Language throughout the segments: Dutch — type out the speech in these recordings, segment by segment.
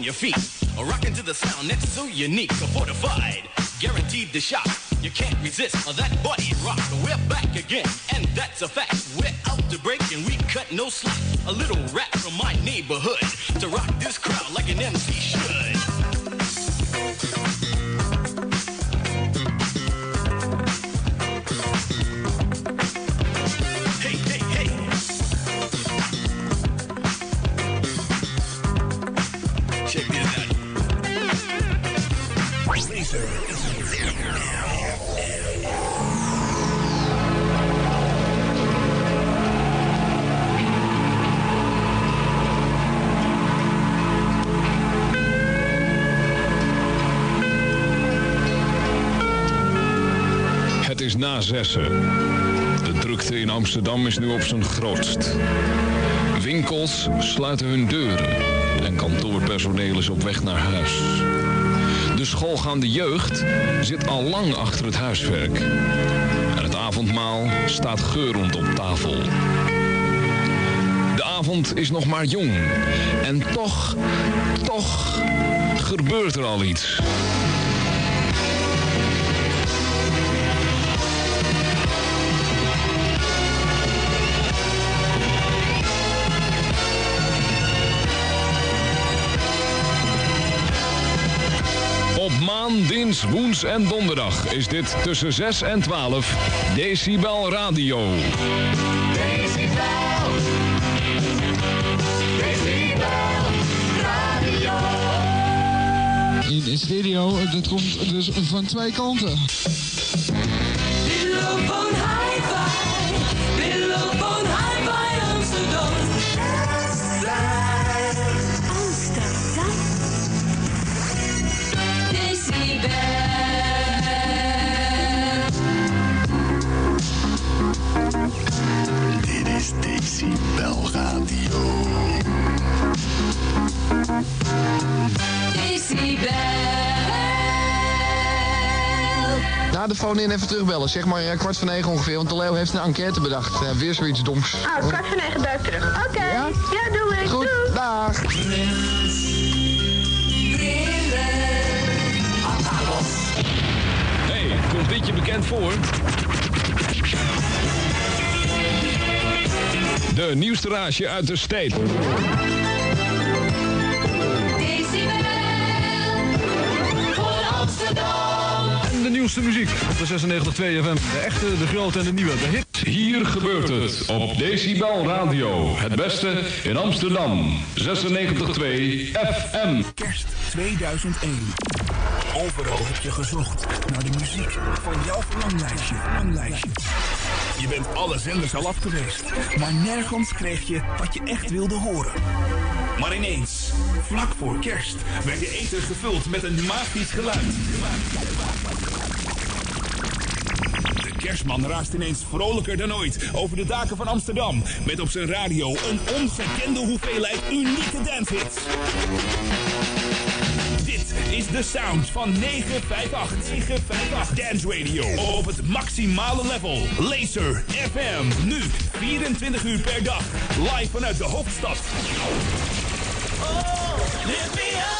on your feet. Rocking to the sound that's so unique, so fortified. Guaranteed to shock. You can't resist uh, that body rock. We're back again, and that's a fact. We're out to break and we cut no slack. A little rap from my neighborhood to rock this crowd like an MC should. De drukte in Amsterdam is nu op zijn grootst. Winkels sluiten hun deuren en kantoorpersoneel is op weg naar huis. De schoolgaande jeugd zit al lang achter het huiswerk. En het avondmaal staat geurend op tafel. De avond is nog maar jong. En toch, toch gebeurt er al iets. Woens en donderdag is dit tussen 6 en 12 Decibel Radio. In, in stereo, dat komt dus van twee kanten. Na de phone in even terugbellen. Zeg maar eh, kwart voor negen ongeveer. Want de Leo heeft een enquête bedacht. Weer zoiets doms. Ah, kwart voor negen duik terug. Oké. Ja? doe ik. Goed, Doei. dag. Hey, komt dit je bekend voor? De nieuwste raasje uit de state. En de nieuwste muziek op de 96.2 FM. De echte, de grote en de nieuwe. De hit. Hier gebeurt het op Decibel Radio. Het beste in Amsterdam. 96.2 FM. Kerst 2001. Overal heb je gezocht naar de muziek van jouw verlanglijstje. verlanglijstje. Je bent alle zenders al af geweest, maar nergens kreeg je wat je echt wilde horen. Maar ineens, vlak voor kerst, werd je eten gevuld met een magisch geluid. Kerstman raast ineens vrolijker dan ooit over de daken van Amsterdam. Met op zijn radio een ongekende hoeveelheid unieke dancehits. Dit is de sound van 958. 958 Dance Radio. Op het maximale level. Laser FM. Nu 24 uur per dag. Live vanuit de hoofdstad. Lift me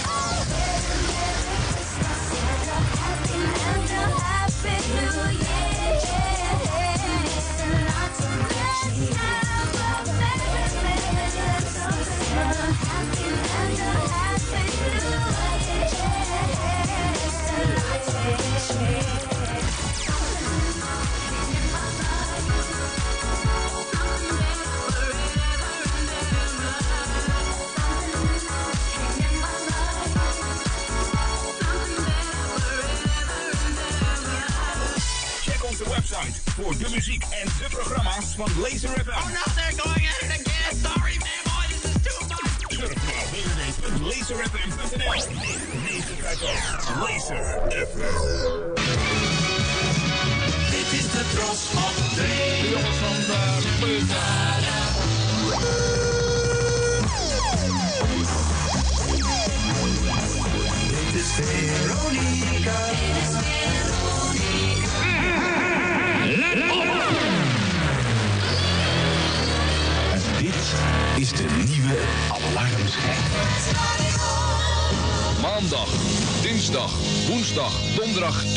happy new year. Programma's van Laser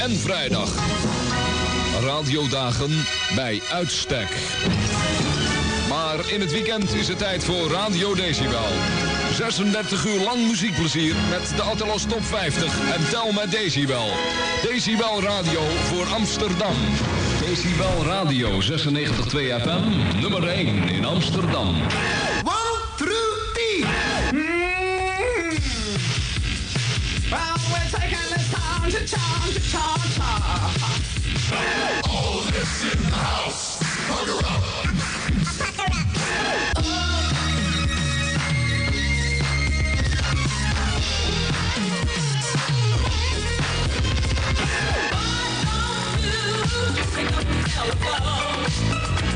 en vrijdag. Radiodagen bij uitstek. Maar in het weekend is het tijd voor Radio Decibel. 36 uur lang muziekplezier met de Atelos Top 50 en tel met Decibel. Decibel Radio voor Amsterdam. Decibel Radio 96.2 FM, nummer 1 in Amsterdam. Cha-cha-cha, All this in the house. Hugger up.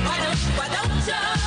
Why don't, why don't you?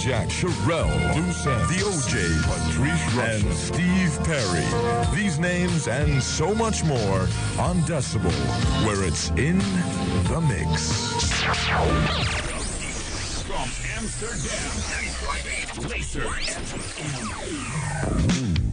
Jack, Sherelle, Dusan, The OJ, Patrice Russian, and Steve Perry. These names and so much more on Decibel, where it's in the mix. From Amsterdam, Laser FM.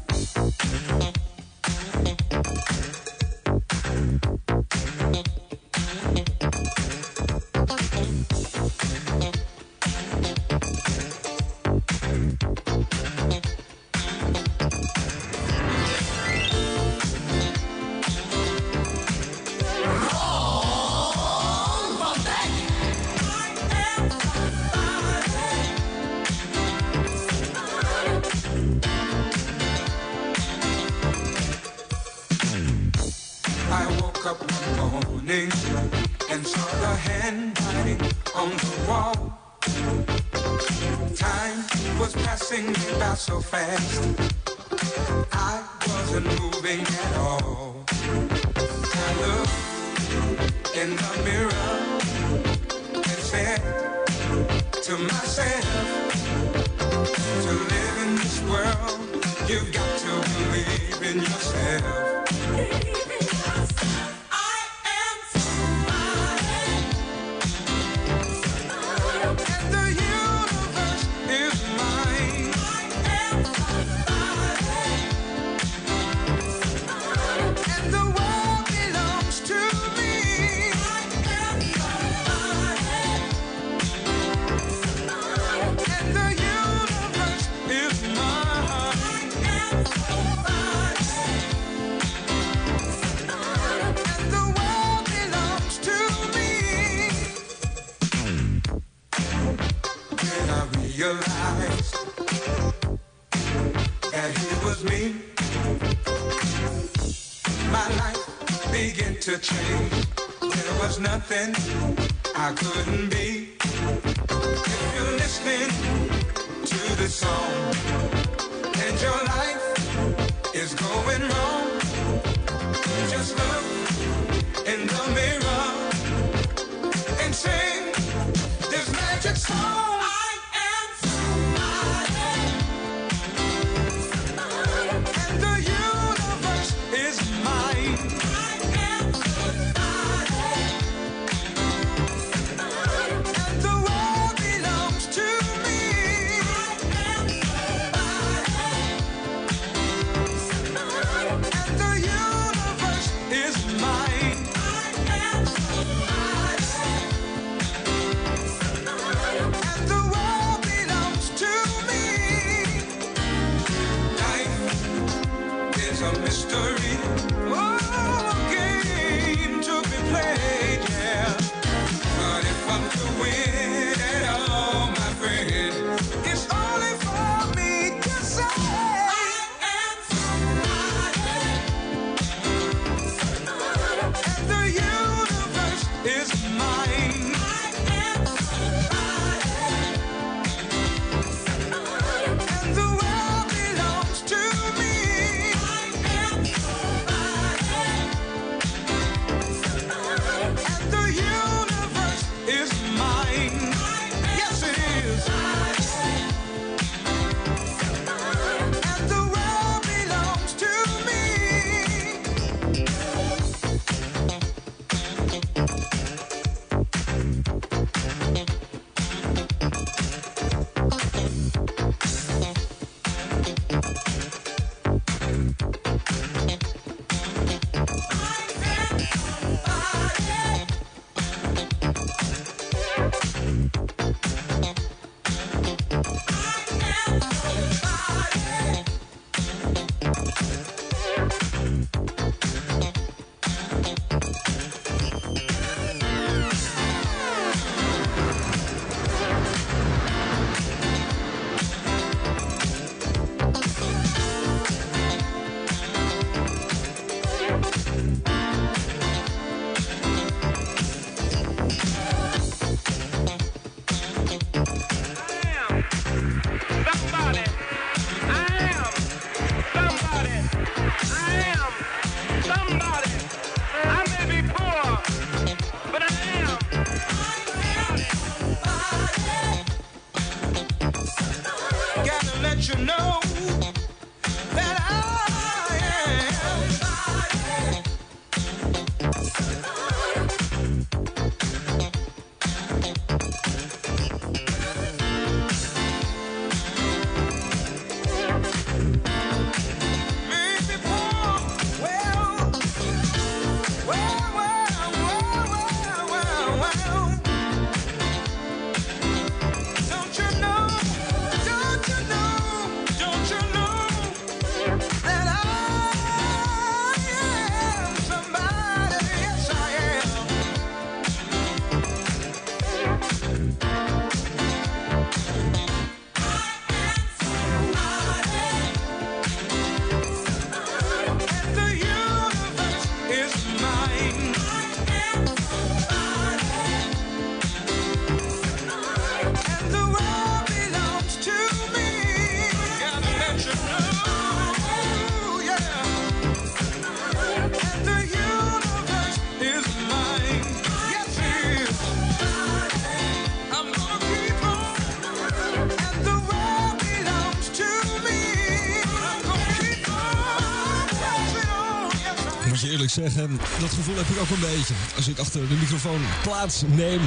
Zeggen, dat gevoel heb ik ook een beetje. Als ik achter de microfoon plaats neem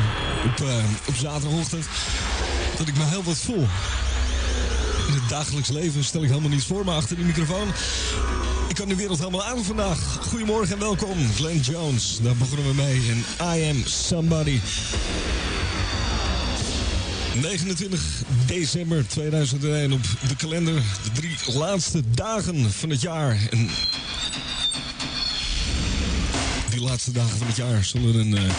op, eh, op zaterdagochtend, dat ik me heel wat voel. In het dagelijks leven stel ik helemaal niets voor, maar achter die microfoon... Ik kan de wereld helemaal aan vandaag. Goedemorgen en welkom, Glenn Jones. Daar begonnen we mee in I Am Somebody. 29 december 2001 op de kalender. De drie laatste dagen van het jaar. En laatste dagen van het jaar zullen een eh,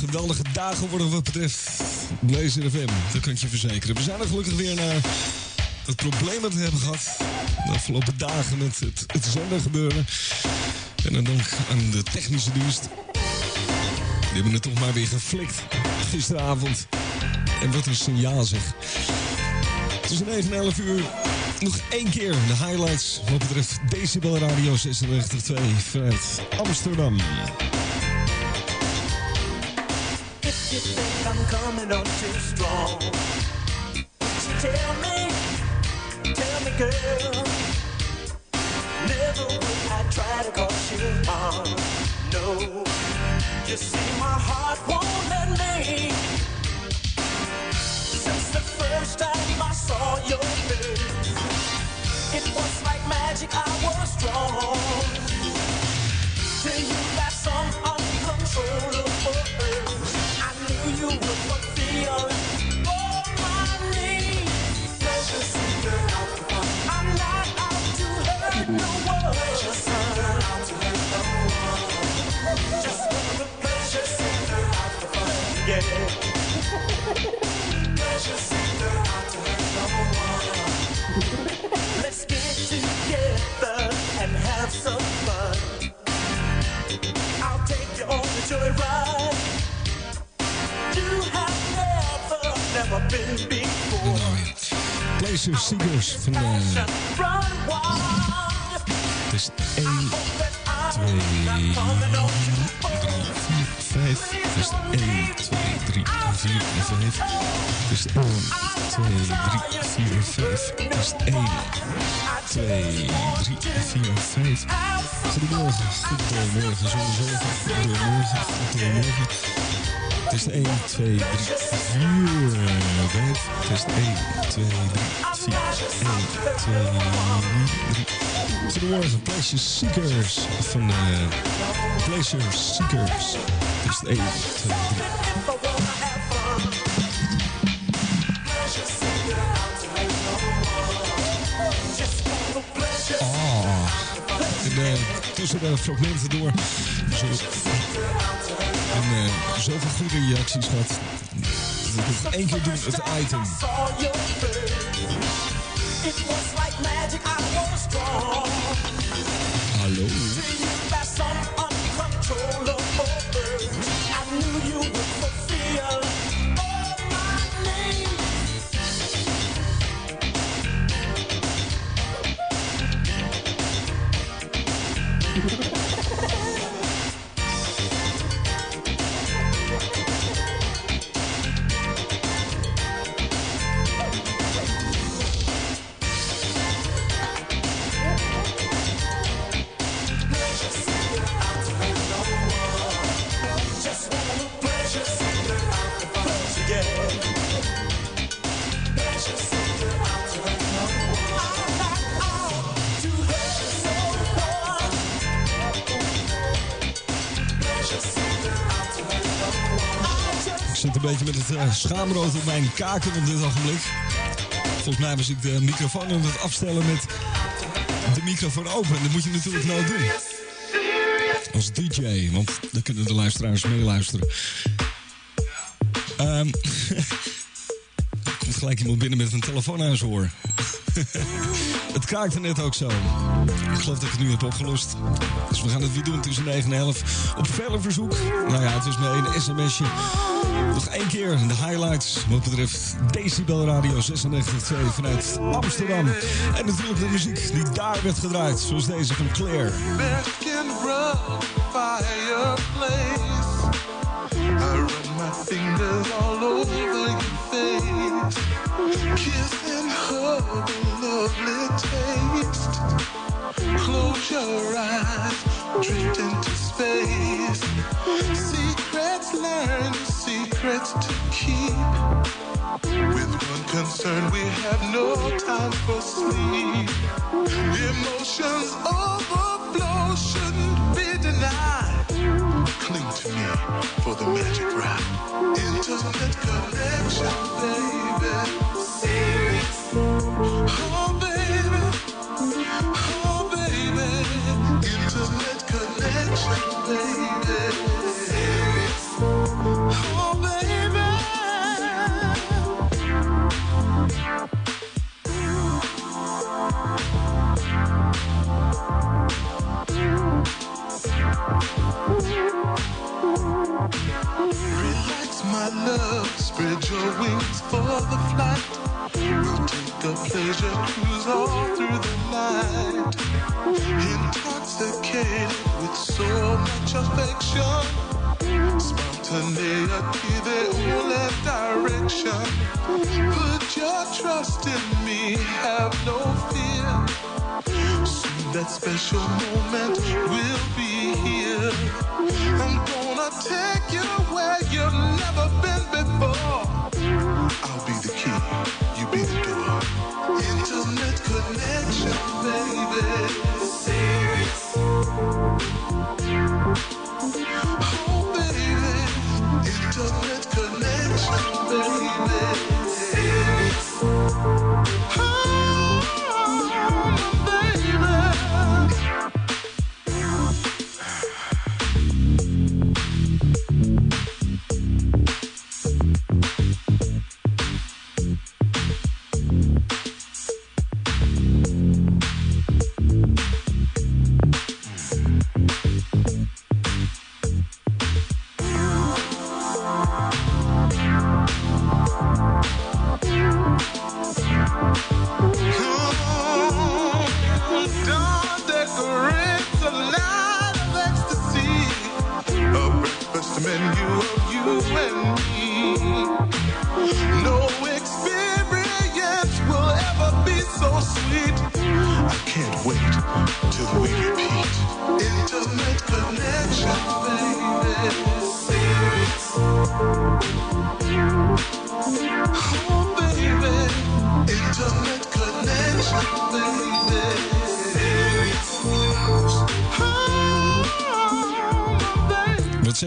geweldige dagen worden wat betreft Blaze FM. Dat kan ik je verzekeren. We zijn er gelukkig weer naar het probleem dat we hebben gehad de afgelopen dagen met het, het zender gebeuren. En dan dank aan de technische dienst. Die hebben het toch maar weer geflikt gisteravond. En wat een signaal zeg. Tussen 9 en 11 uur nog één keer de highlights wat betreft Decibel Radio 96.2 vanuit Amsterdam. If you think I'm coming on too strong, tell me, tell me, girl. Never would I try to cause you harm. No, you see, my heart won't let me. Since the first time I saw your face, it was like magic. I was drawn to you like some uncontrollable joyride. You have never, never been before. Pleasure Seekers van de... Het is 1, 2, 3, 4, 5. Het is 1, 2, 3, 4 en 5. Het is 1, 2, 3, 4, 5. Het is 1, 2, 3, 4, 5. Goedemorgen, goedemorgen, sowieso. Goedemorgen, goedemorgen. Is 1, 2, 3, 4, 5. Het is 1, 2, 3, 4, 1, 2, 3. Goedemorgen, Pleasure Seekers van uh, Pleasure Seekers. Het is 1, 2, 3. Oh. En uh, tussen de fragmenten door. Zo, en uh, zoveel goede reacties gehad. Dat één keer doen, het item. Hallo. Een eh, schaamrood op mijn kaken op dit ogenblik. Volgens mij was ik de microfoon aan het afstellen met de microfoon open. En dat moet je natuurlijk nooit doen. Als DJ, want dan kunnen de luisteraars meeluisteren. Ehm er gelijk iemand binnen met een telefoon aan zijn oor. het kraakte net ook zo. Ik geloof dat ik het nu heb opgelost. Dus we gaan het weer doen tussen 9 en 11. Op vele verzoek. Nou ja, het is maar één sms'je. Nog één keer de highlights wat betreft Decibel Radio 96.2 vanuit Amsterdam. En natuurlijk de muziek die daar werd gedraaid. Zoals deze van Claire. all over to keep. With one concern, we have no time for sleep. Emotions overflow shouldn't be denied. Cling to me for the magic ride. Intimate connection, baby. Oh, baby. Oh, baby. Intimate connection, baby. Relax, my love, spread your wings for the flight. We'll take a pleasure cruise all through the night. Intoxicated with so much affection. Spontaneity, the only direction. Put your trust in me, have no fear. Soon that special moment will be here. Take you where you've never been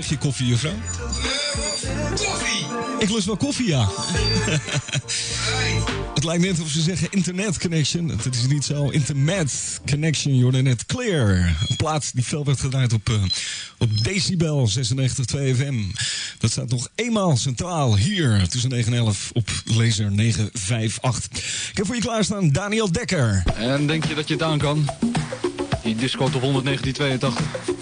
Je, koffie, juffrouw? Koffie! Ik lust wel koffie, ja. Het lijkt net of ze zeggen internet connection. Dat is niet zo. Internet connection, je net clear. Een plaats die veel werd gedraaid op, eh, op Decibel 96.2 FM. Dat staat nog eenmaal centraal hier tussen 9 en 11 op laser 958. Ik heb voor je klaarstaan Daniel Dekker. En denk je dat je het aan kan? Die disco top 11982.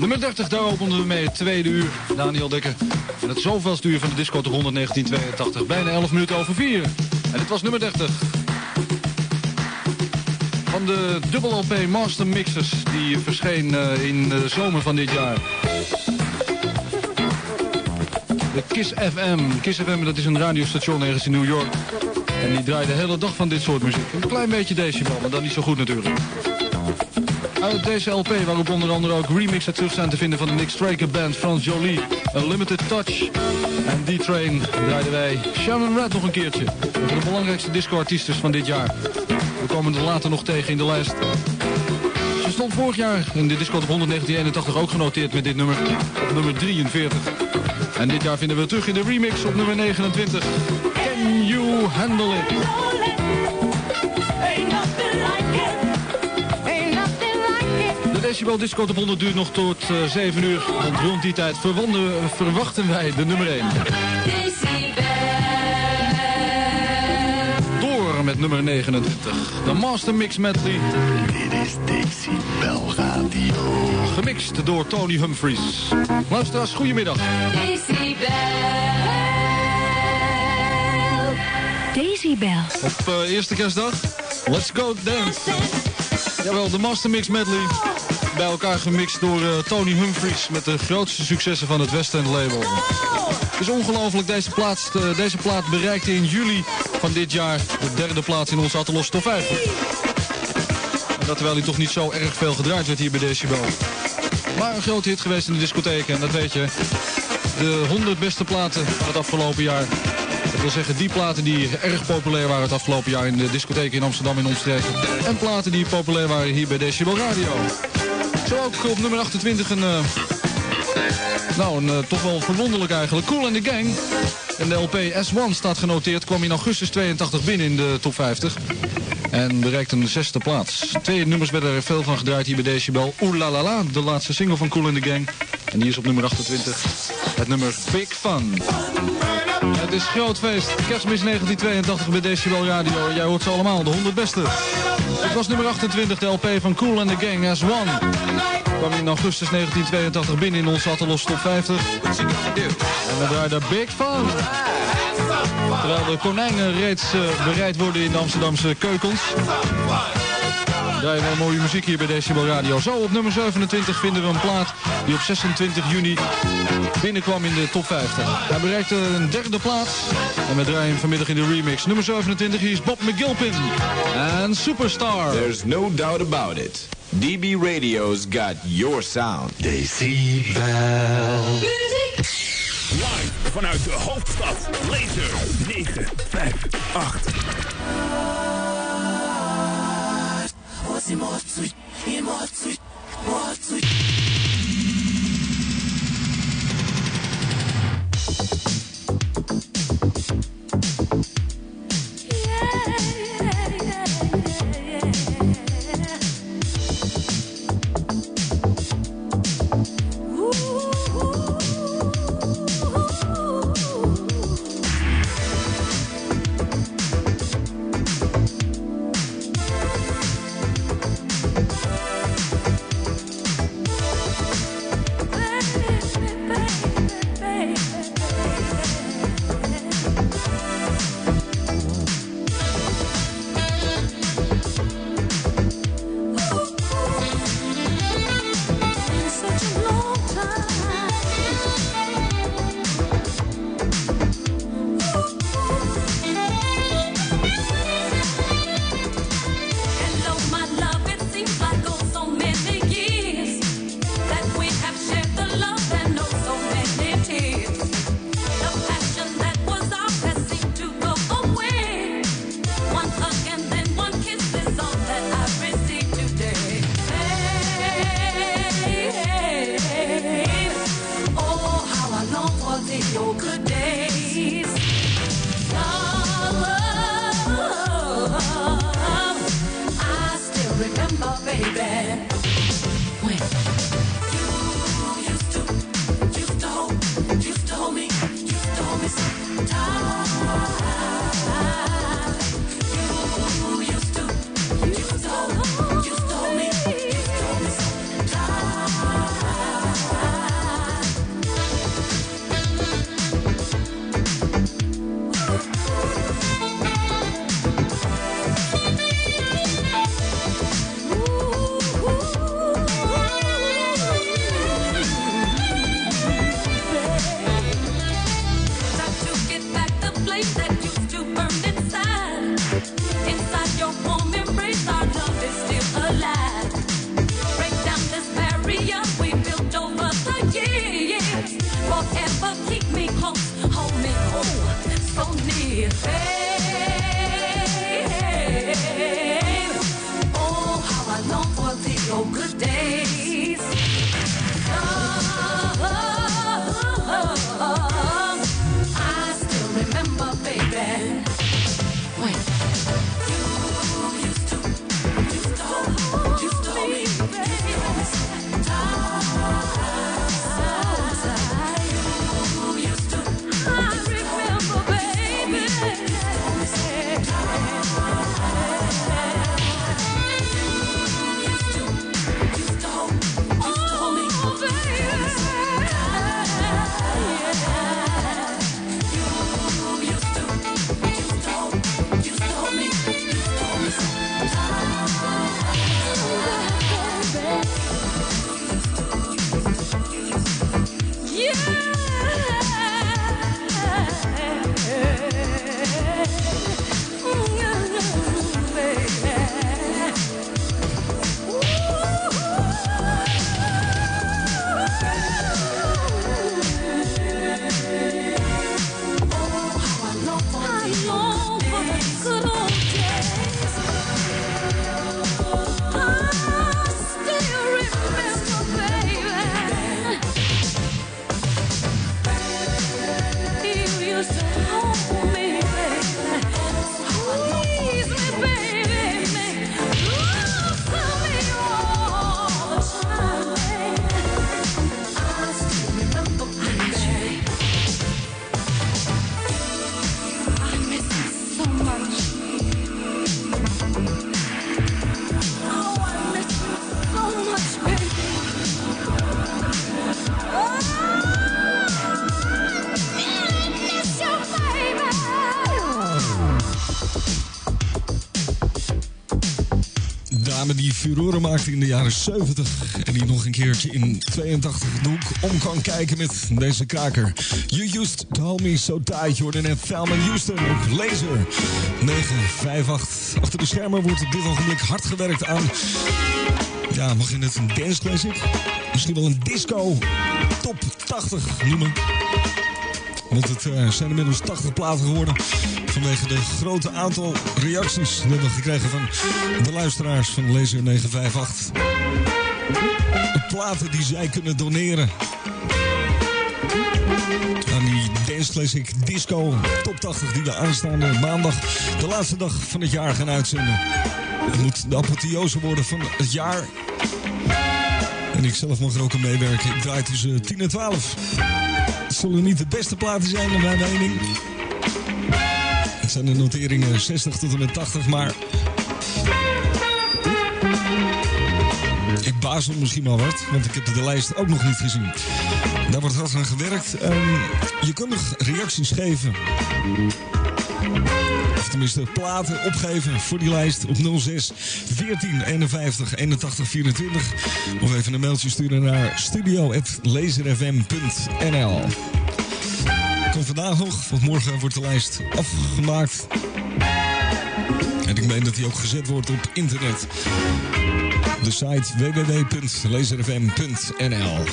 Nummer 30, daar openen we mee het tweede uur. Daniel Dekker. Het zoveelste uur van de disco top 11982. Bijna 11 minuten over 4. En dit was nummer 30. Van de dubbel LP Master Mixers. Die verscheen eh, in de zomer van dit jaar. De Kiss FM. Kiss FM dat is een radiostation ergens in New York. En die draait de hele dag van dit soort muziek. Een klein beetje decibel, maar dan niet zo goed natuurlijk. Uit deze LP, waarop onder andere ook remixen terug zijn te vinden van de Nick Straker Band, Frans Jolie, Unlimited Touch. En D-Train draaiden wij Sharon Red nog een keertje. Een van de belangrijkste disco-artiesten van dit jaar. We komen er later nog tegen in de lijst. Ze stond vorig jaar in de disco op 11981 ook genoteerd met dit nummer. Op nummer 43. En dit jaar vinden we terug in de remix op nummer 29. Can you handle it? Decibel Disco op 100 duurt nog tot eh, 7 uur. Want rond die tijd verwanden- verwachten wij de nummer 1. Door met nummer 29. De Master Mix Medley. Dit is Decibel Radio. Gemixt door Tony Humphries. Luisteraars, goedemiddag. Decibel. Op eh, eerste kerstdag. Let's go dance. Jawel, de Master Mix Medley. Bij elkaar gemixt door eh, Tony Humphries met de grootste successen van het West End label. Het is ongelooflijk, deze, eh, deze plaat bereikte in juli van dit jaar de derde plaats in onze Attelos Top 50. En dat terwijl hij toch niet zo erg veel gedraaid werd hier bij Decibel. Maar een grote hit geweest in de discotheken, en dat weet je. De 100 beste platen van het afgelopen jaar. Dat wil zeggen, die platen die erg populair waren het afgelopen jaar in de discotheken in Amsterdam en omstreken. En platen die populair waren hier bij Decibel Radio. Zo ook op nummer 28 een, eh, nou, een eh, toch wel verwonderlijk eigenlijk. Cool and the Gang. En de LP S1 staat genoteerd, kwam in augustus 82 binnen in de top 50. En bereikte een zesde plaats. Twee nummers werden er veel van gedraaid hier bij Decibel. Oeh la la la, de laatste single van Cool and the Gang. En die is op nummer 28. Het nummer Big Fun. Het is groot feest. Kerstmis 1982 bij Decibel Radio. Jij hoort ze allemaal, de 100 beste. Het was nummer 28, de LP van Cool and the Gang as One. Kwam in augustus 1982 binnen in onze Attelos Top 50. En we draaiden Big Fun. Terwijl de konijnen reeds eh, bereid worden in de Amsterdamse keukens. Draaien wel mooie muziek hier bij Decibel Radio. Zo op nummer 27 vinden we een plaat die op 26 juni binnenkwam in de top 50. Hij bereikte een derde plaats. En we draaien hem vanmiddag in de remix. Nummer 27 hier is Bob McGilpin. En Superstar. There's no doubt about it. DB Radio's got your sound. Decibel. Live vanuit de hoofdstad. Laser 958. ます今熱い今熱いもう熱い maakte in de jaren 70. En die nog een keertje in 82 de hoek om kan kijken met deze kraker. You used to hold me so tight. Je hoorde net Thelma Houston op Laser 958. Achter de schermen wordt op dit ogenblik hard gewerkt aan... Ja, mag je het een dance classic? Misschien wel een disco top 80 noemen. Want het eh, zijn inmiddels 80 platen geworden. Vanwege de grote aantal reacties die we hebben gekregen van de luisteraars van Laser 958. De platen die zij kunnen doneren. Aan die Dance Classic Disco Top 80 die we aanstaande maandag, de laatste dag van het jaar gaan uitzenden. Het moet de apotheose worden van het jaar. En ik zelf mag er ook aan meewerken. Ik draai tussen 10 en 12. Zullen niet de beste platen zijn naar mijn mening. Het zijn de noteringen 60 tot en met 80, maar... Ik bazel misschien wel wat, want ik heb de lijst ook nog niet gezien. Daar wordt hard aan gewerkt. Ehm, je kunt nog reacties geven. Tenminste platen opgeven voor die lijst op 06 14 51 81 24. Of even een mailtje sturen naar studio.laserfm.nl Kan vandaag nog, want morgen wordt de lijst afgemaakt. En ik meen dat die ook gezet wordt op internet. De site www.laserfm.nl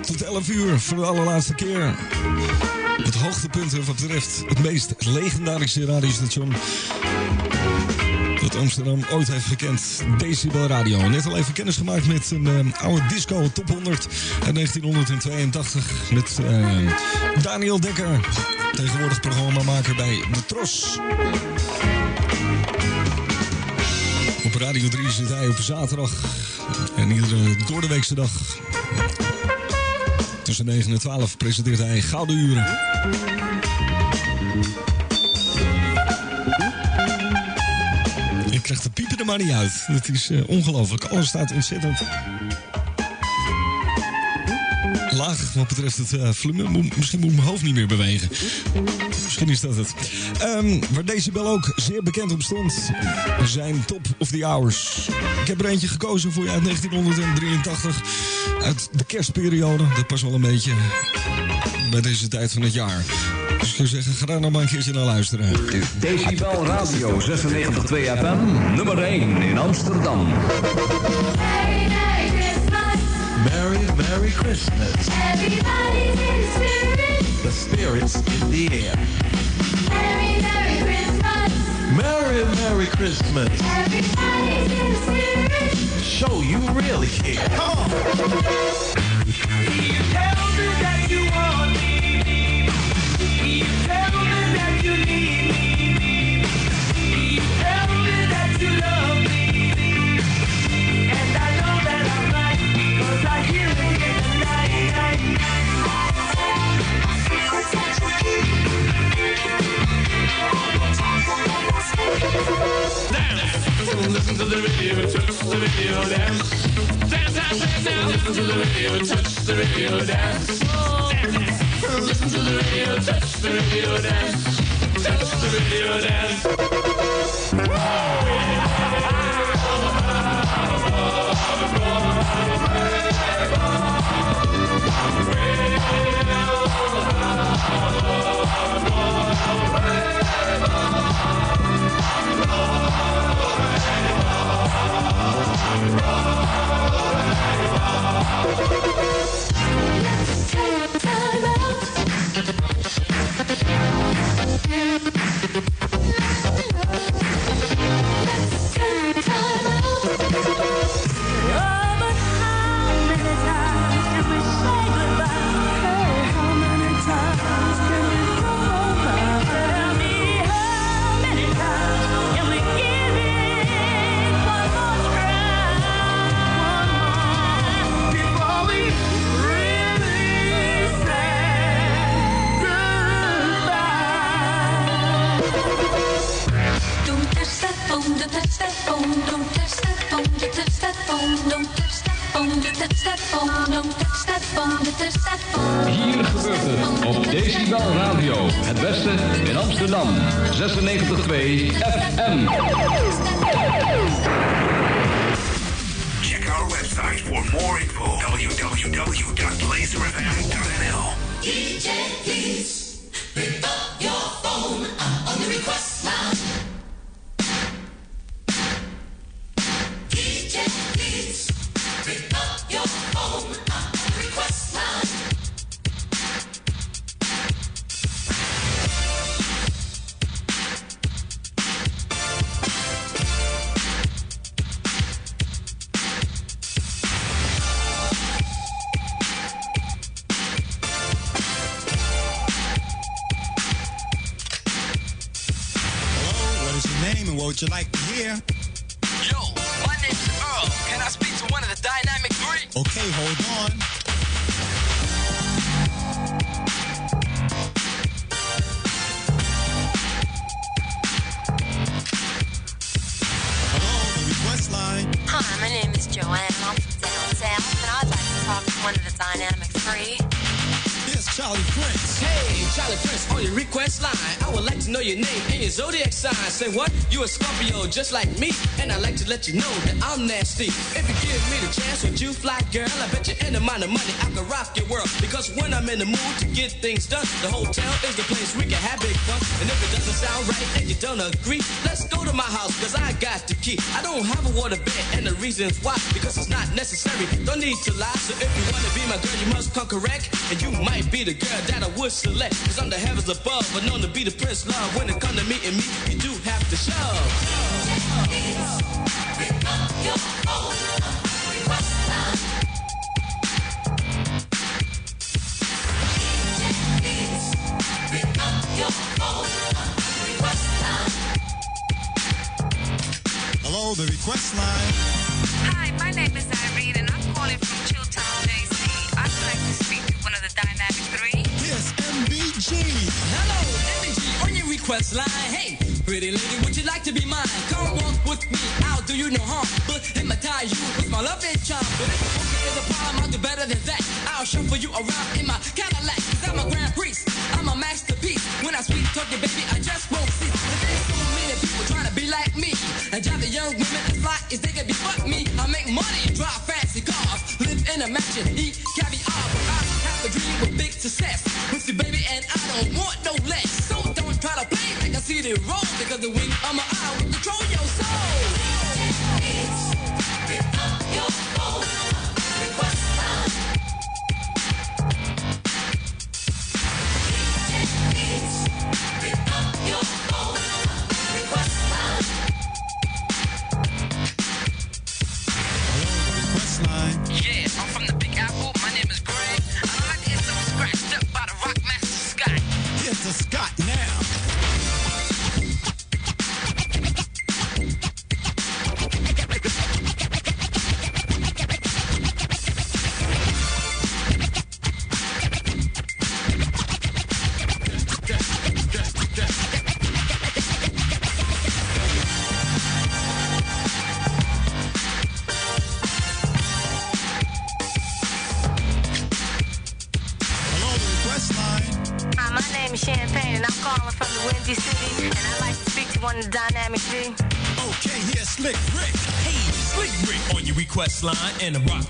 Tot 11 uur voor de allerlaatste keer. Het hoogtepunt wat betreft het meest legendarische radiostation dat Amsterdam ooit heeft gekend. Decibel Radio. Net al even kennis gemaakt met een eh, oude disco top 100 uit 1982 met eh, Daniel Dekker. Tegenwoordig programmamaker bij De Tros. Op Radio 3 zit hij op zaterdag en iedere doordeweekse dag Tussen 9 en 12 presenteert hij Gouden Uren. Ik krijg de piepen er maar niet uit. Het is uh, ongelooflijk. Alles staat ontzettend laag wat betreft het uh, misschien moet mijn hoofd niet meer bewegen. Misschien is dat het. Um, waar Decibel ook zeer bekend op stond, zijn Top of the Hours. Ik heb er eentje gekozen voor je uit 1983. Uit de kerstperiode. Dat past wel een beetje bij deze tijd van het jaar. Dus ik zou zeggen, ga daar nog maar een keertje naar luisteren. Decibel Radio 96.2 FM, nummer 1 in Amsterdam. Merry, Merry Christmas. Everybody's in spirit. The spirits in the air. Merry, Merry Christmas. Merry, Merry Christmas. Everybody's in spirit. Show you really care. Come on. Listen to the radio, touch the radio, dance. Dance, dance, dance now. Listen to the radio, touch the radio, dance. Dance, dance. Listen to the radio, touch the radio, dance. Touch the radio, dance. Hier gebeurt het op Decibel Radio. Het beste in Amsterdam. 96.2 FM. Check our website for more info. www.laserfm.nl would you like to hear? Yo, my name's Earl. Can I speak to one of the Dynamic Three? Okay, hold on. Hello, the request line. Hi, my name is Joanne. I'm from down south, and I'd like to talk to one of the Dynamic Three. Charlie Prince. Hey, Charlie Prince on your request line. I would like to know your name and your zodiac sign. Say what? You a Scorpio just like me, and I'd like to let you know that I'm nasty. If you give me the chance, would you fly, girl? I bet you any amount of money I could rock your world. Because when I'm in the mood to get things done, the hotel is the place we can have big fun. And if it doesn't sound right and you don't agree, let's go to my house, cause I got the key. I don't have a water bed, and the reasons why, because it's not necessary. Don't need to lie, so if you wanna be my girl, you must come correct. And you might be the girl that I would select. Cause I'm the heavens above, but known to be the prince love. When it come to meeting me, you do have to shove. Hello, the request line. Hi, my name is Irene, and I'm calling from Dynamic Three. Here's MBG. Hello, MG on your request line. Hey, pretty lady, would you like to be mine? Come walk with me, I'll do you no harm. But hypnotize you with my love and charm. But if okay is a problem, I'll do better than that. I'll shuffle you around in my Cadillac. Cause I'm a grand priest, I'm a masterpiece. When I sweet talk you, baby, I just won't see. There's so many people trying to be like me. And drive the young women as fly as they can be fuck me. I make money, drive fancy cars, live in a mansion, eat caviar. But I dream with big success. With you, baby, and I don't want no less.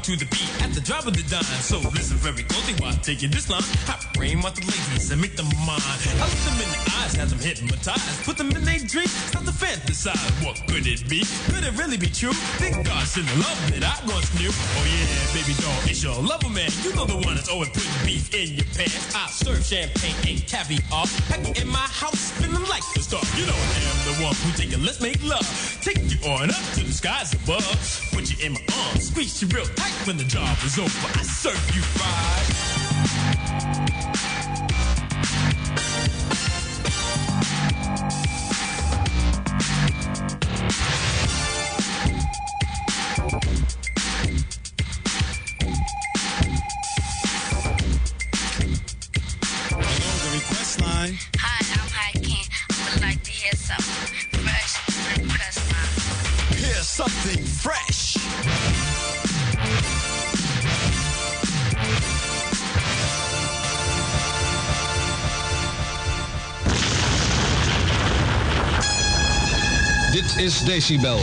To the beat at the drop of the dime. So listen very closely while taking this line. I brain want the ladies and make them mine. I look them in the eyes, have them hypnotized. Put them in their drink, start to fantasize. What could it be? Could it really be true? Think God sent the love that I once knew. Oh yeah, baby doll, it's your lover man. You know the one that's always putting beef in your pants. I serve champagne and caviar. You in my house, feeling like a star. You know I am the one who take it, let's make love. Take you on up to the skies above. Put you in my squeeze you real tight when the job is over. I serve you right. Is Decibel.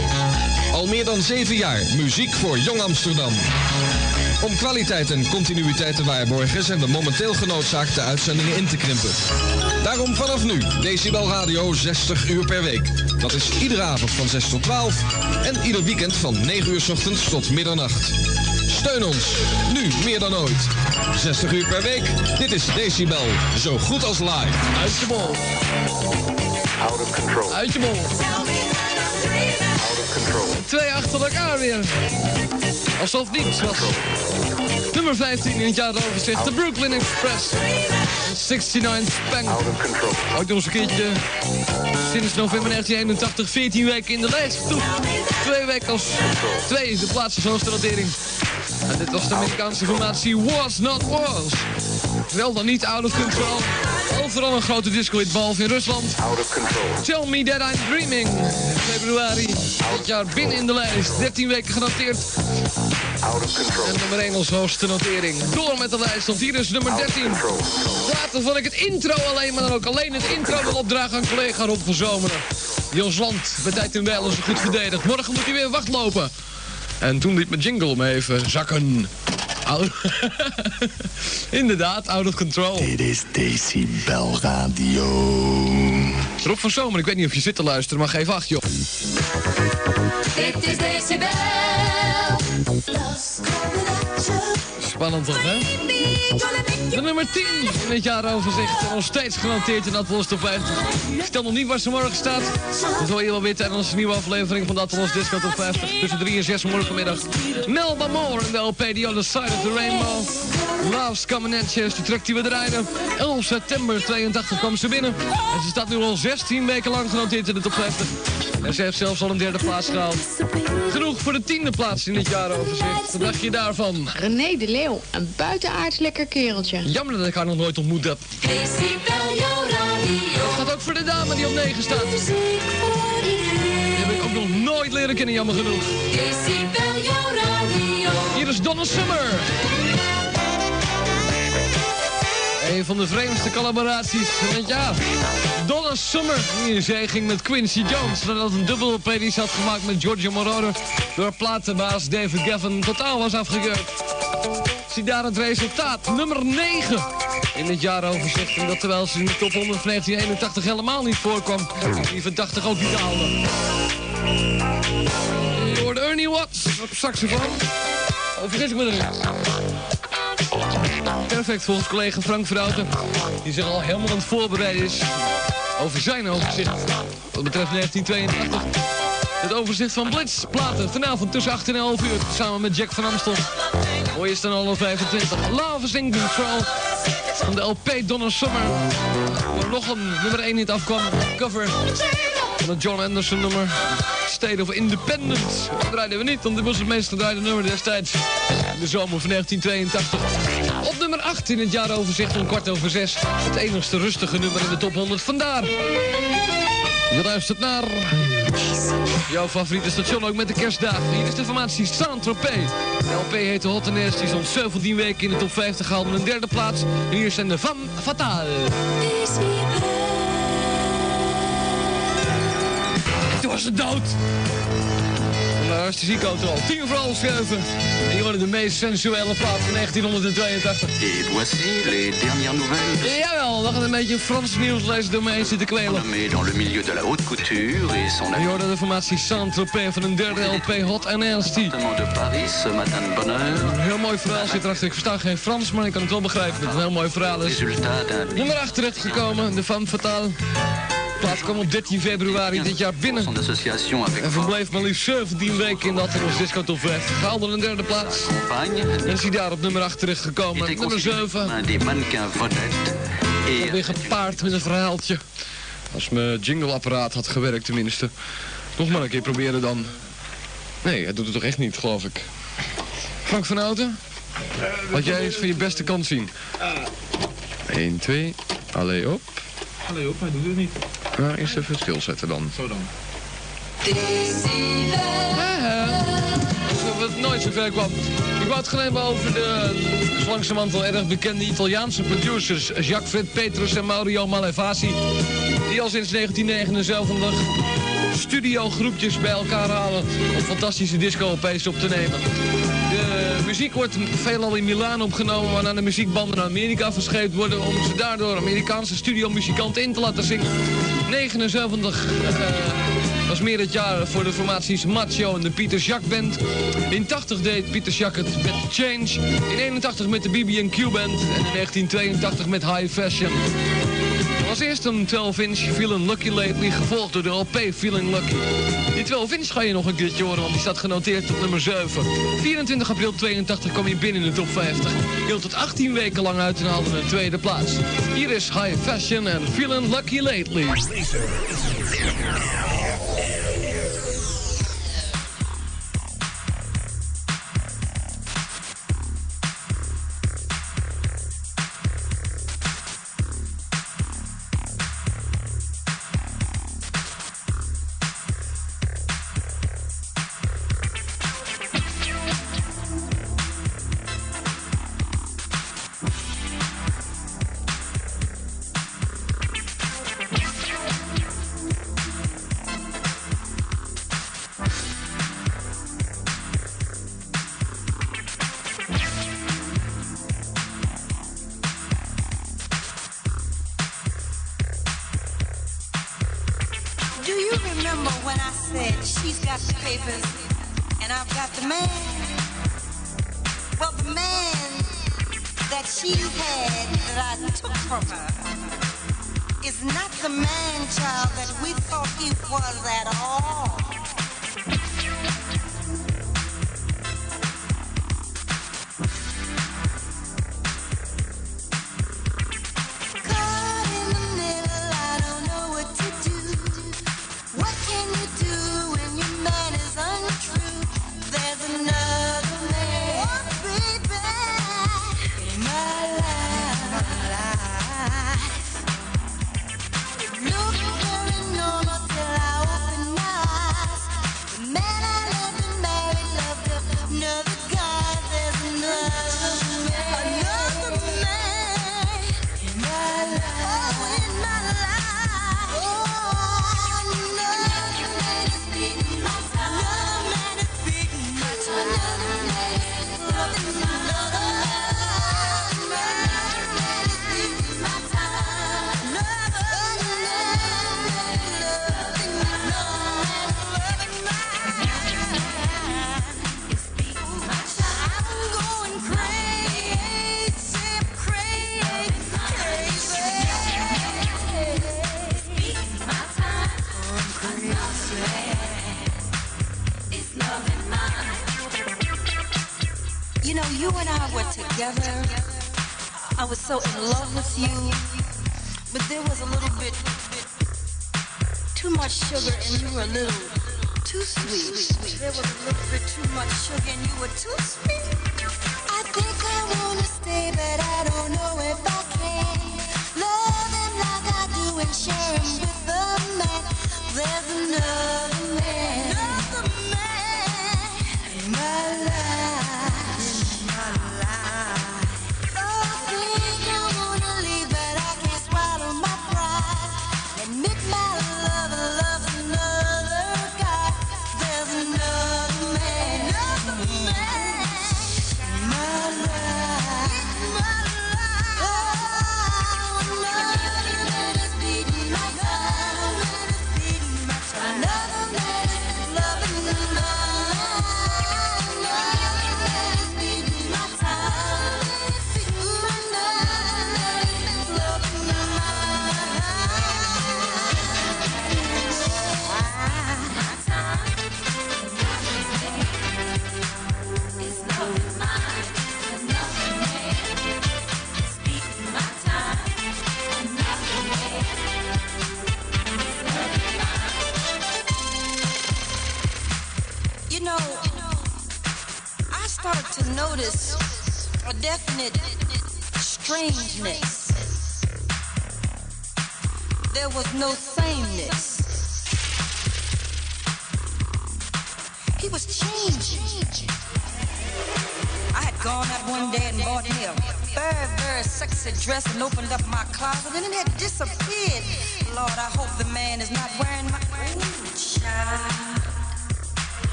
Al meer dan zeven jaar muziek voor Jong Amsterdam. Om kwaliteit en continuïteit te waarborgen zijn we momenteel genoodzaakt de uitzendingen in te krimpen. Daarom vanaf nu Decibel Radio 60 uur per week. Dat is iedere avond van 6 tot 12 en ieder weekend van 9 uur 's ochtends tot middernacht. Steun ons, nu meer dan ooit. 60 uur per week, dit is Decibel, zo goed als live. Uit je bol. Out of control. Uit je bol. Twee achter elkaar weer. Alsof niets was. Nummer 15 in het jaar overzicht. De Brooklyn Express. 69 Spank. Out of control. Ook nog eens een keertje. Sinds november 1981 14 weken in de lijst. Toe. Twee weken als twee de plaatsen zoals de notering. En dit was de Amerikaanse formatie Was Not Was. Wel dan niet out of control. Overal een grote disco hit behalve in Rusland. Out of control. Tell Me That I'm Dreaming. Februari dit jaar binnen in de lijst. 13 weken genoteerd. Out of control. En nummer 1 als hoogste notering. Door met de lijst, want hier is nummer 13. Later vond ik het intro alleen, maar dan ook alleen het intro wil opdragen aan collega Rob van Zomeren. Ons land bij tijd en wijle zo goed verdedigt. Morgen moet hij weer wachtlopen. En toen liet mijn jingle me even zakken. Out- Inderdaad, out of control. Dit is Decibel Radio. Rob van Zomer, ik weet niet of je zit te luisteren, maar geef acht, joh. Dit is Decibel. Hè? De nummer 10 in het jaaroverzicht. En nog steeds genoteerd in Atlas Top 50. Ik stel nog niet waar ze morgen staat. Dat wil je wel weten in onze nieuwe aflevering van de Atlas Disco Top 50. Tussen 3 en 6 morgenmiddag. Melba Moore in de LP The Other Side of the Rainbow. Love's Coming At You is de track die we draaien. 11 september 82 kwam ze binnen. En ze staat nu al 16 weken lang genoteerd in de top 50. En ze heeft zelfs al een derde plaats gehaald. Genoeg voor de tiende plaats in dit jaaroverzicht. Wat dacht je daarvan? René de Leeuw, een buitenaards lekker kereltje. Jammer dat ik haar nog nooit ontmoet heb. Gaat ook voor de dame die op 9 staat. Die heb ik ook nog nooit leren kennen, jammer genoeg. Hier is Donna Summer. Een van de vreemdste collaboraties van het jaar. Donna Summer, in zee ging met Quincy Jones. Nadat een dubbel ze had gemaakt met Giorgio Moroder. Door platenbaas David Gavin totaal was afgekeurd. Zie daar het resultaat. Nummer 9 in het jaaroverzicht. En dat terwijl ze in de top 100 van 1981 helemaal niet voorkwam. Die van 80 ook niet haalde. Je hoorde Ernie Watts op saxofoon. Oh, vergis ik me er niet. Perfect volgens collega Frank Verhouten. Die zich al helemaal aan het voorbereiden is. Over zijn overzicht. Wat betreft 1982. Het overzicht van Blitz platen vanavond tussen 8 en 11 uur. Samen met Jack van Amstel. Hoor je staan al 25. Love is in control. Van de LP Donna Summer. Waar nog een nummer 1 niet afkwam. Cover van het John Anderson nummer. State of Independence. Dat draaiden we niet, want dit was het meest gedraaide nummer destijds. In de zomer van 1982. Op nummer 8 in het jaaroverzicht om kwart over zes. Het enigste rustige nummer in de top 100. Vandaar. Je luistert naar... Jouw favoriete station ook met de kerstdagen. Hier is de formatie Saint-Tropez. De LP heet de Hot Nest. Die stond 17 weken in de top 50 gehaald met een derde plaats. En hier zijn de Van Fatale. Toen was ze dood. Is de ziekenauto al. Tien voor half zeven. En hier worden de meest sensuele plaat van 1982. Et voici les dernières nouvelles. Jawel, we gaan een beetje Frans nieuws lezen door me heen zitten kwelen. Dans le milieu de la haute couture et son je hoorde de formatie Saint-Tropez van een derde LP Hot and Nasty. de Paris matin de bonne heure. Een heel mooi verhaal zit erachter. Ik versta geen Frans, maar ik kan het wel begrijpen. Dat het een heel mooi verhaal is. Nummer 8 terechtgekomen, de Femme Fatale. De plaat kwam op 13 februari dit jaar binnen. En verbleef maar liefst 17 weken in dat in ons disco top 50. Haalde een derde plaats. En is hij daar op nummer 8 terechtgekomen. était Nummer considéré 7. comme un des mannequins vedettes. Et Weer gepaard met een verhaaltje. Als mijn jingleapparaat had gewerkt tenminste. Nog maar een keer proberen dan. Nee, hij doet het toch echt niet, geloof ik. Frank van Houten? Laat jij eens van je beste kant zien. 1, 2, allee op. Allee op, hij doet het niet. Nou, eerst even stilzetten dan. Zo dan. Alsof het nooit zo ver kwam. Ik wou het gewoon hebben over de dus langzamerhand wel erg bekende Italiaanse producers Jacques Fred Petrus en Mario Malevasi. Die al sinds 1979 studiogroepjes bij elkaar halen om fantastische disco-LP's op te nemen. De muziek wordt veelal in Milaan opgenomen, waarna de muziekbanden naar Amerika verscheept worden om ze daardoor Amerikaanse studiomuzikanten in te laten zingen. 79 eh, was meer het jaar voor de formaties Macho en de Pieter Jacques Band. In 80 deed Pieter Jacques het met Change. In 81 met de BB&Q Band. En in 1982 met High Fashion. Als eerst een 12-inch Feeling Lucky Lately, gevolgd door de LP Feeling Lucky. Die 12-inch ga je nog een keertje horen, want die staat genoteerd op nummer 7. 24 april 82 kwam je binnen in de top 50. Hield het 18 weken lang uit en haalde een tweede plaats. Hier is High Fashion en Feeling Lucky Lately. Papers and I've got the man? Well, the man that she had that I took from her is not the man child that we thought he was at all. You know, you and I were together. I was so in love with you, but there was a little bit too much sugar, and you were a little too sweet. There was a little bit too much sugar, and you were too sweet. I think I wanna stay, but I don't know if I can. Love him like I do and share him with the man. There's another man, another man in my life.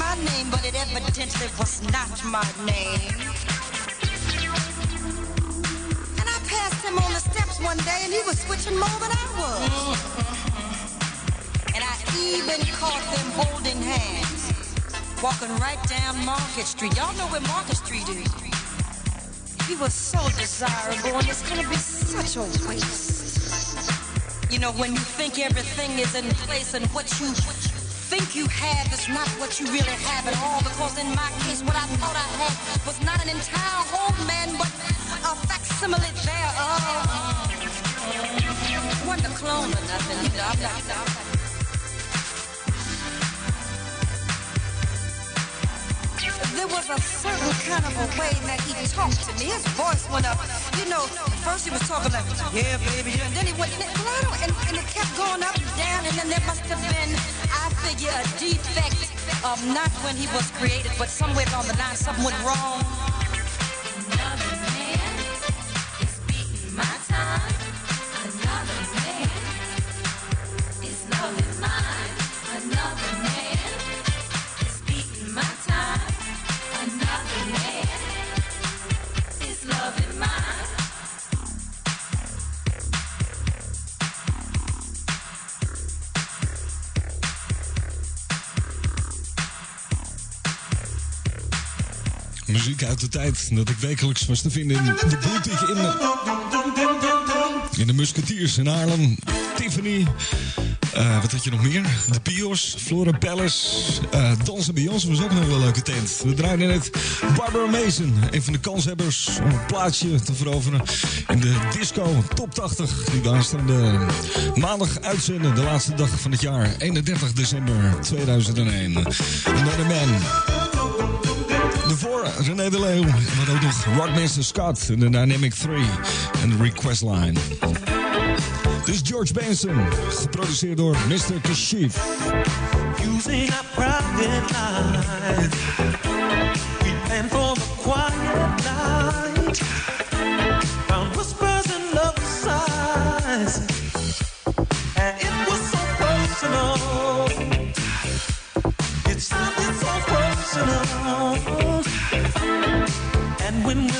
My name, but it evidently was not my name. And I passed him on the steps one day and he was switching more than I was. And I even caught them holding hands, walking right down Market Street. Y'all know where Market Street is. He was so desirable and it's gonna be such a waste. You know, when you think everything is in place and what you think you have is not what you really have at all. Because in my case, what I thought I had was not an entire whole man, but a facsimile thereof. Wasn't a clone or nothing. Know, I'm not, I'm not- There was a certain kind of a way that he talked to me. His voice went up. You know, first he was talking like, yeah, baby, yeah. And then he went, well, I don't, and, and it kept going up and down. And then there must have been, I figure, a defect. Um, not when he was created, but somewhere along the line, something went wrong. De tijd dat ik wekelijks was te vinden in de boutique in de, in de Musketeers in Haarlem. Tiffany. eh, wat had je nog meer? De Pios, Flora Palace, eh Dansen Beyoncé was ook nog een leuke tent. We draaiden net Barbara Mason, een van de kanshebbers om een plaatsje te veroveren in de disco Top 80. Die we aanstaande maandag uitzenden, de laatste dag van het jaar, 31 december 2001. Another Man. Daarvoor René de Leeuw. Maar ook nog Rockmaster Scott de Dynamic 3 en de Request Line. Dus George Benson, geproduceerd door Mr. Kashif. Using our private life. We plan for the quiet night. when we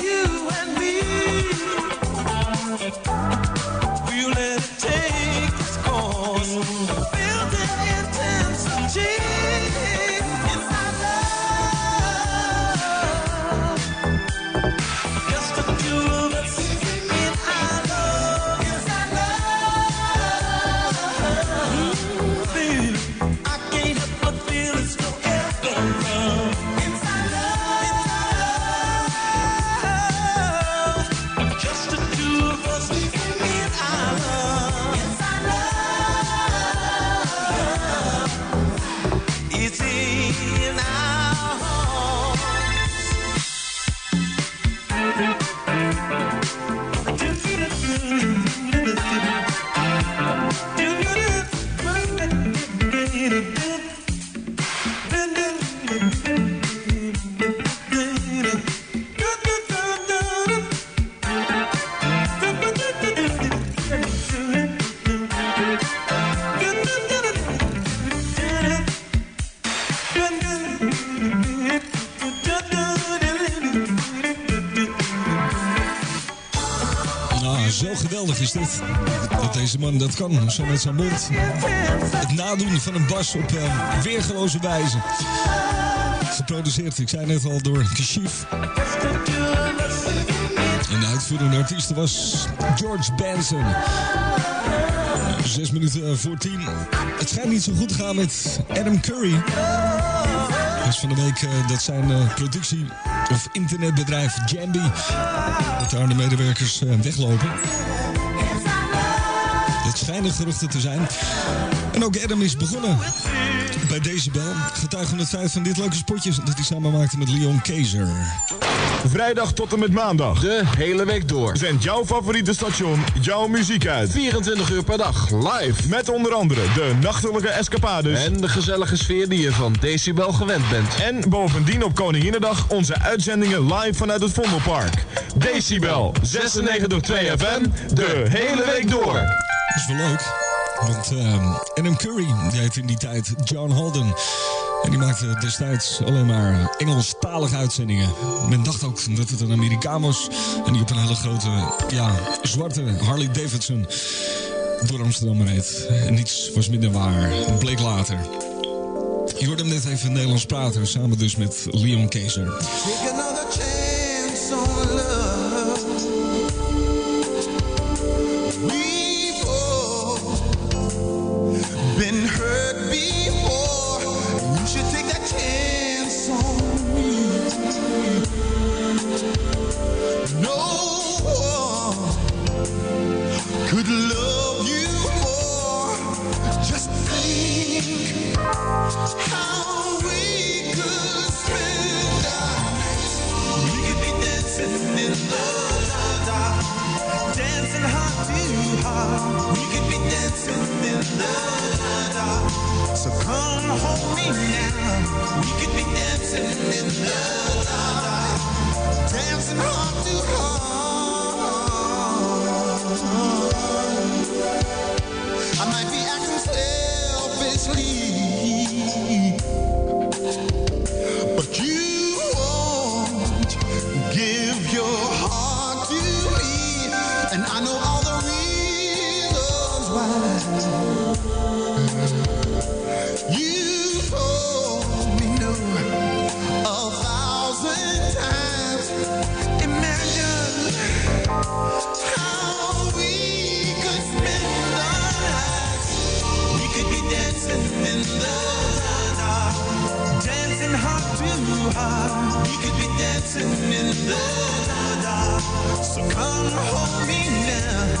Dat kan, zo met zijn mond. Het nadoen van een bas op eh, weergeloze wijze. Geproduceerd, ik zei net al, door Kashif. En de uitvoerende artiest was George Benson. Zes minuten voor tien. Het schijnt niet zo goed gaan met Adam Curry. Dus van de week eh, dat zijn eh, productie- of internetbedrijf Jambi... dat daar de medewerkers weglopen. Schijnen geruchten te zijn. En ook Adam is begonnen bij Decibel. Getuige van het feit van dit leuke spotje dat hij samen maakte met Leon Keizer. Vrijdag tot en met maandag. De hele week door. Zendt jouw favoriete station jouw muziek uit. 24 uur per dag. Live. Met onder andere de nachtelijke escapades. En de gezellige sfeer die je van Decibel gewend bent. En bovendien op Koninginnedag onze uitzendingen live vanuit het Vondelpark. Decibel 96.2 FM. De hele week door. Dat is wel leuk. Want ehm Adam Curry, die heette in die tijd John Holden. En die maakte destijds alleen maar Engelstalige uitzendingen. Men dacht ook dat het een Amerikaan was. En die op een hele grote, ja, zwarte Harley Davidson door Amsterdam reed. En niets was minder waar. Dat bleek later. Je hoorde hem net even Nederlands praten, samen dus met Leon Keizer. So come hold me now. We could be dancing in the dark, dancing heart to heart. I might be acting selfishly, dancing in the dark. So come hold me now.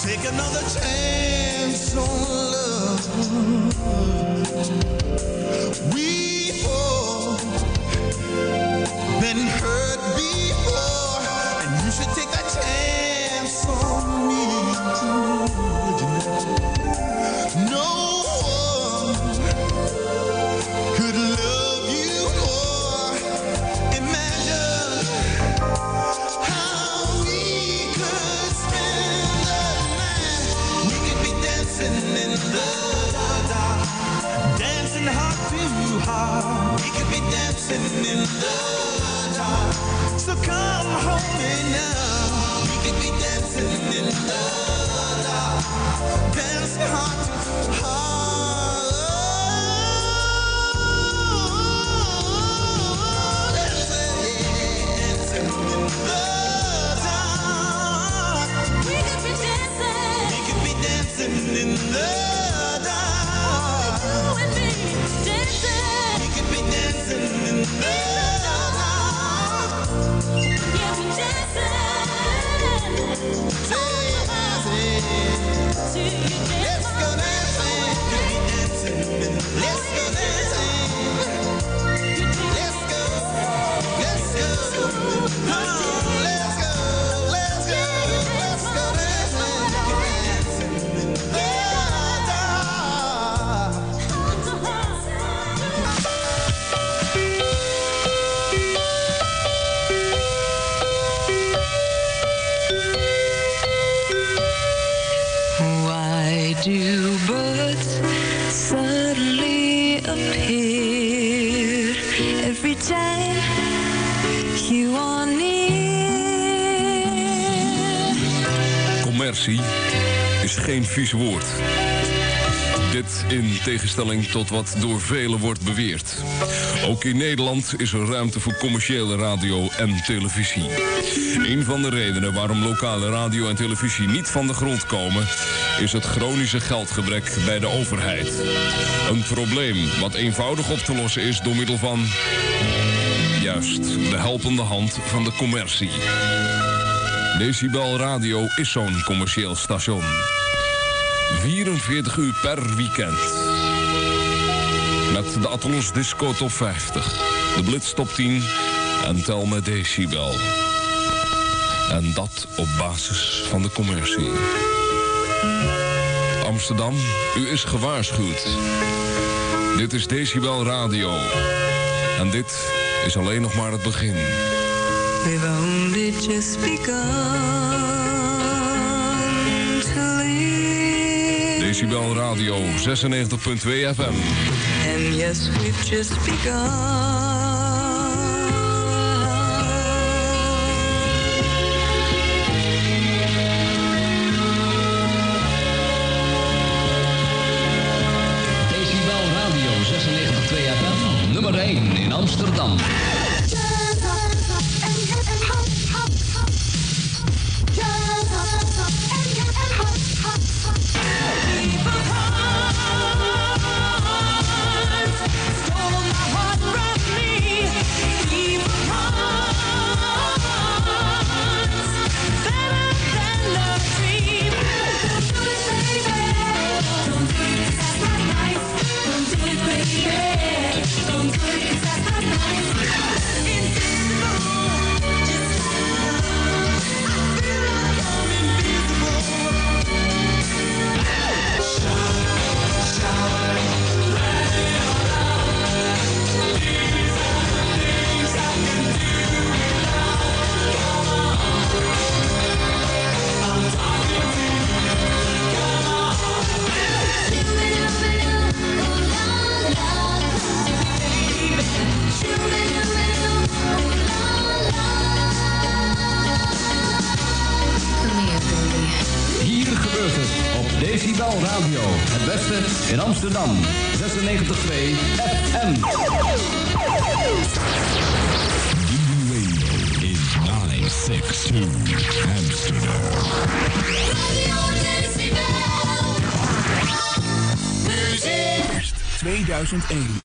Take another chance on love. We've Listen. Woord. Dit in tegenstelling tot wat door velen wordt beweerd. Ook in Nederland is er ruimte voor commerciële radio en televisie. Een van de redenen waarom lokale radio en televisie niet van de grond komen... is het chronische geldgebrek bij de overheid. Een probleem wat eenvoudig op te lossen is door middel van... juist, de helpende hand van de commercie. Decibel Radio is zo'n commercieel station. 44 uur per weekend. Met de Atlas Disco Top 50, de Blitz Top 10 en Tel met Decibel. En dat op basis van de commercie. Amsterdam, u is gewaarschuwd. Dit is Decibel Radio. En dit is alleen nog maar het begin. We've only just begun Decibel Radio 96.2 FM. And yes, we've just begun. Decibel Radio 96.2 FM, nummer 1 in Amsterdam. 2001.